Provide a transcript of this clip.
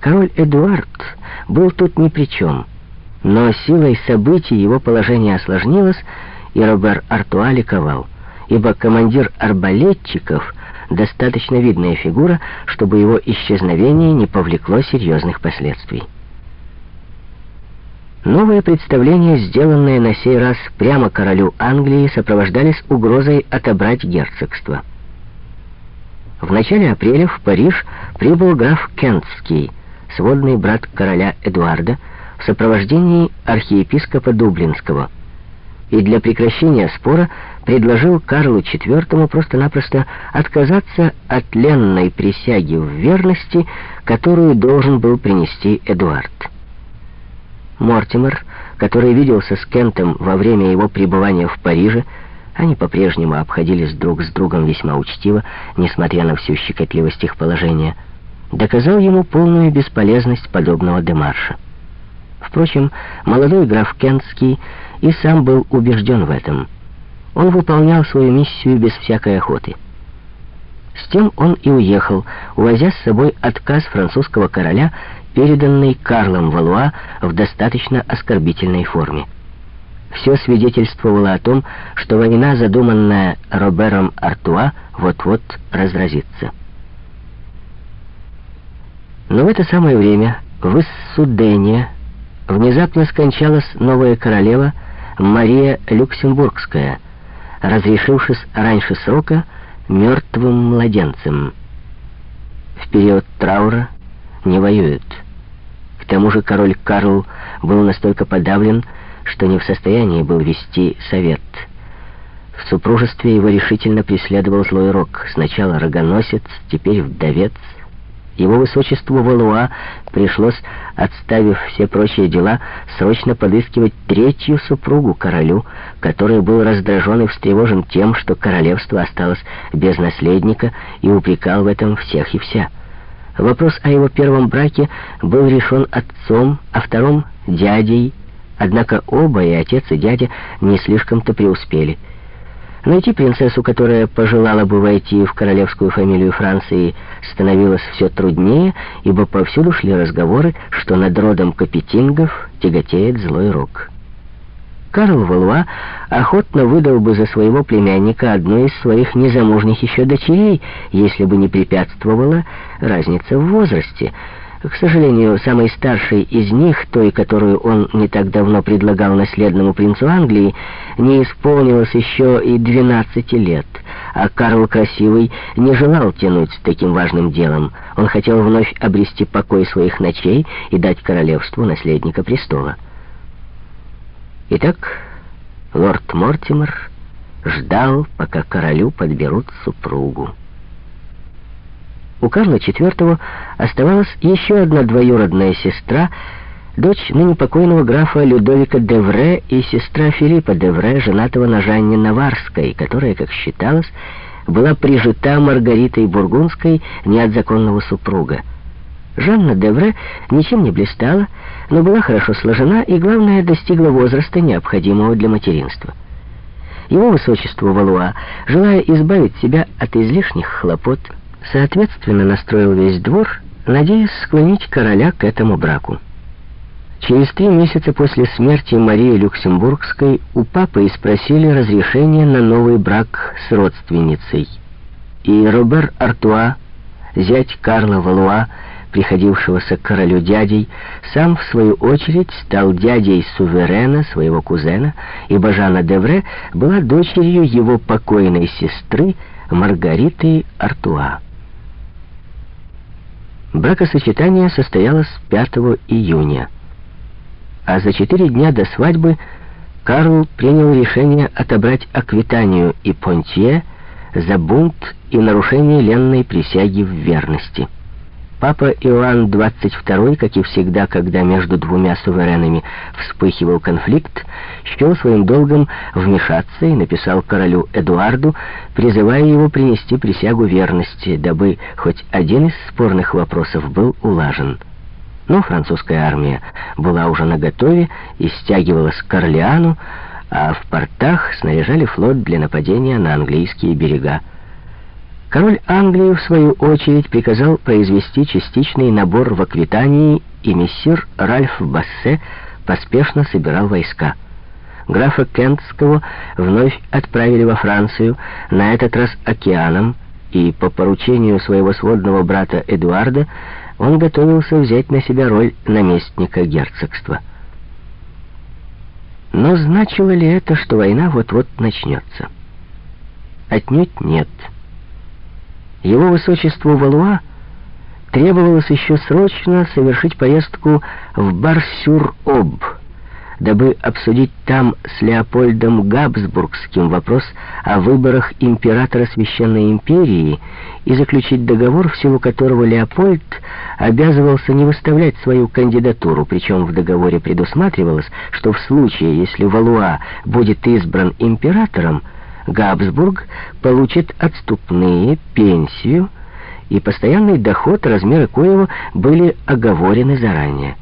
Король Эдуард был тут ни при чем, но силой событий его положение осложнилось, и Робер Артуа ликовал, ибо командир арбалетчиков — достаточно видная фигура, чтобы его исчезновение не повлекло серьезных последствий. Новые представления, сделанные на сей раз прямо королю Англии, сопровождались угрозой отобрать герцогство. В начале апреля в Париж прибыл граф Кентский, сводный брат короля Эдуарда, в сопровождении архиепископа Дублинского, и для прекращения спора предложил Карлу IV просто-напросто отказаться от ленной присяги в верности, которую должен был принести Эдуард. Мортимер, который виделся с Кентом во время его пребывания в Париже, они по-прежнему обходились друг с другом весьма учтиво, несмотря на всю щекотливость их положения, доказал ему полную бесполезность подобного демарша. Впрочем, молодой граф Кентский и сам был убежден в этом. Он выполнял свою миссию без всякой охоты. С тем он и уехал, увозя с собой отказ французского короля, переданный Карлом Валуа в достаточно оскорбительной форме все свидетельствовало о том, что война, задуманная Робером Артуа, вот-вот разразится. Но в это самое время в Иссудене внезапно скончалась новая королева Мария Люксембургская, разрешившись раньше срока мертвым младенцем. В период траура не воюют. К тому же король Карл был настолько подавлен, что не в состоянии был вести совет. В супружестве его решительно преследовал злой рок. Сначала рогоносец, теперь вдовец. Его высочеству Валуа пришлось, отставив все прочие дела, срочно подыскивать третью супругу королю, который был раздражен и встревожен тем, что королевство осталось без наследника, и упрекал в этом всех и вся. Вопрос о его первом браке был решен отцом, а втором — дядей, Однако оба, и отец, и дядя, не слишком-то преуспели. Найти принцессу, которая пожелала бы войти в королевскую фамилию Франции, становилось все труднее, ибо повсюду шли разговоры, что над родом капетингов тяготеет злой рок. Карл Валуа охотно выдал бы за своего племянника одну из своих незамужних еще дочерей, если бы не препятствовала разница в возрасте — к сожалению, самый старший из них, той, которую он не так давно предлагал наследному принцу Англии, не исполнилось еще и 12 лет, а Карл Красивый не желал тянуть с таким важным делом. Он хотел вновь обрести покой своих ночей и дать королевству наследника престола. Итак, лорд Мортимер ждал, пока королю подберут супругу. У Карла IV оставалась еще одна двоюродная сестра, дочь ныне покойного графа Людовика Девре и сестра Филиппа Девре, женатого на Жанне Наварской, которая, как считалось, была прижита Маргаритой Бургундской не от законного супруга. Жанна Девре ничем не блистала, но была хорошо сложена и, главное, достигла возраста, необходимого для материнства. Его высочество Валуа, желая избавить себя от излишних хлопот, соответственно настроил весь двор, надеясь склонить короля к этому браку. Через три месяца после смерти Марии Люксембургской у папы спросили разрешение на новый брак с родственницей. И Робер Артуа, зять Карла Валуа, приходившегося к королю дядей, сам, в свою очередь, стал дядей суверена, своего кузена, ибо Жанна Девре была дочерью его покойной сестры Маргариты Артуа. Бракосочетание состоялось 5 июня, а за четыре дня до свадьбы Карл принял решение отобрать Аквитанию и Понтье за бунт и нарушение ленной присяги в верности. Папа Иоанн XXII, как и всегда, когда между двумя суверенами вспыхивал конфликт, счел своим долгом вмешаться и написал королю Эдуарду, призывая его принести присягу верности, дабы хоть один из спорных вопросов был улажен. Но французская армия была уже наготове и стягивалась к Орлеану, а в портах снаряжали флот для нападения на английские берега. Король Англии, в свою очередь, приказал произвести частичный набор в Аквитании, и мессир Ральф Бассе поспешно собирал войска. Графа Кентского вновь отправили во Францию, на этот раз океаном, и по поручению своего сводного брата Эдуарда он готовился взять на себя роль наместника герцогства. Но значило ли это, что война вот-вот начнется? Отнюдь нет. Его высочеству Валуа требовалось еще срочно совершить поездку в Барсюр-Об, дабы обсудить там с Леопольдом Габсбургским вопрос о выборах императора Священной Империи и заключить договор, в силу которого Леопольд обязывался не выставлять свою кандидатуру, причем в договоре предусматривалось, что в случае, если Валуа будет избран императором, Габсбург получит отступные, пенсию и постоянный доход, размеры коего были оговорены заранее.